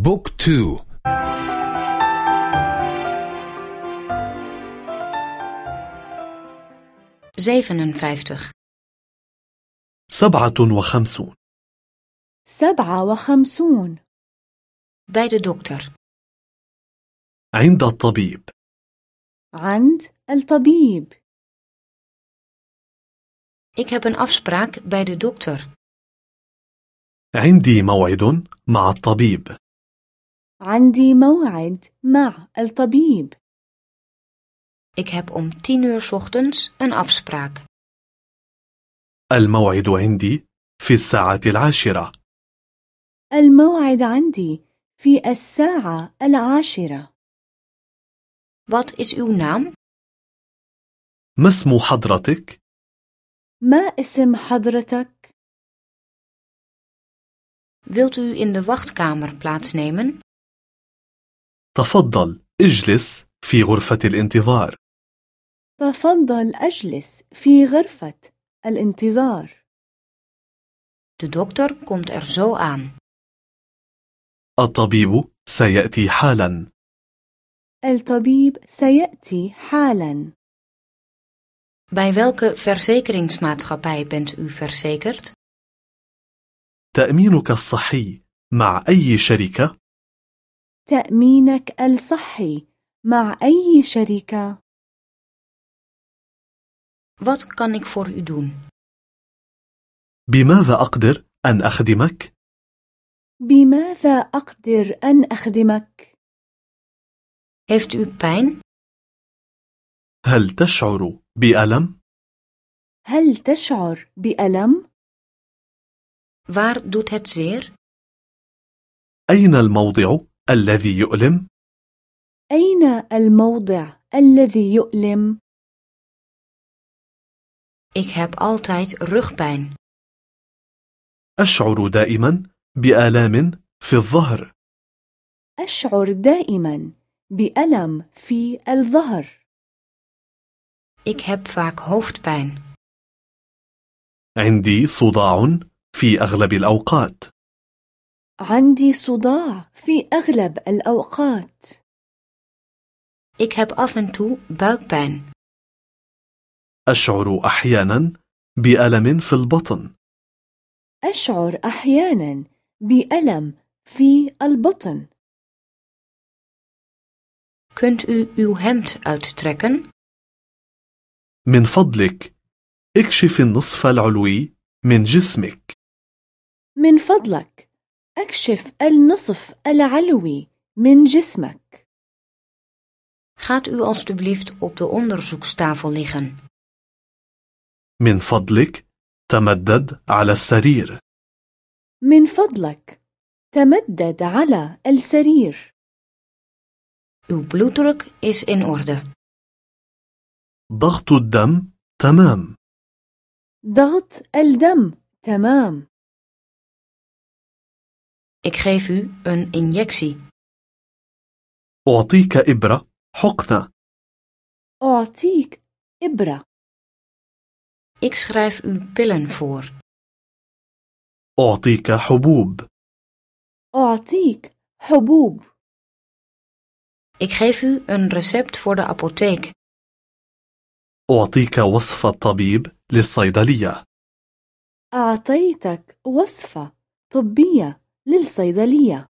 بوك تو. سبعة وخمسون. سبعة وخمسون. bij de dokter عند الطبيب. عند الطبيب. Ik heb een afspraak bij de dokter. عندي موعد مع الطبيب. عندي موعد مع الطبيب. Ik heb om tien uur 's ochtends een afspraak. الموعد عندي في الساعة العاشرة. الموعد عندي في الساعة العاشرة. Wat is uw naam? ما اسم حضرتك؟ ما اسم حضرتك؟ wilt u in de wachtkamer plaatsnemen? تفضل اجلس في غرفة الانتظار. تفضل أجلس في غرفة الانتظار. De dokter komt er zo aan. الطبيب سيأتي حالا. الطبيب سيأتي حالا. Bij welke verzekeringsmaatschappij bent u verzekerd? تأمينك الصحي مع أي شركة؟ تأمينك الصحي مع أي شركة؟ wat kan ik voor u doen بماذا أقدر أن أخدمك؟ بماذا أقدر أن أخدمك؟ heeft u pijn هل تشعر بألم؟ هل تشعر بألم؟ waar doet het zeer أين الموضع الذي يؤلم؟ أين الموضع الذي يؤلم؟ ik heb altijd rugpijn. أشعر دائما بآلام في الظهر. أشعر دائما بألم في الظهر. Ik heb vaak hoofdpijn. عندي صداع في أغلب الأوقات. عندي صداع في أغلب الأوقات. Ik heb af en toe buikpijn. أشعر أحيانا بألم في البطن. أشعر أحيانا بألم في البطن. Kunt u uw hemd uittrekken? من فضلك اكشف النصف العلوي من جسمك. من فضلك أكشف النصف العلوي من جسمك. Gaat u alstublieft op de onderzoekstafel liggen. من فضلك تمدد على السرير. من فضلك تمدد على السرير. Uw bloeddruk is in orde. ضغط الدم تمام. ضغط الدم تمام. Ik geef u een injectie. أعطيك إبرة حقنة. أعطيك إبرة. Ik schrijf u pillen voor. أعطيك حبوب. أعطيك حبوب. Ik geef u een recept voor de apotheek. أعطيك وصفة طبيب للصيدلية. أعطيتك وصفة طبية. للصيدلية.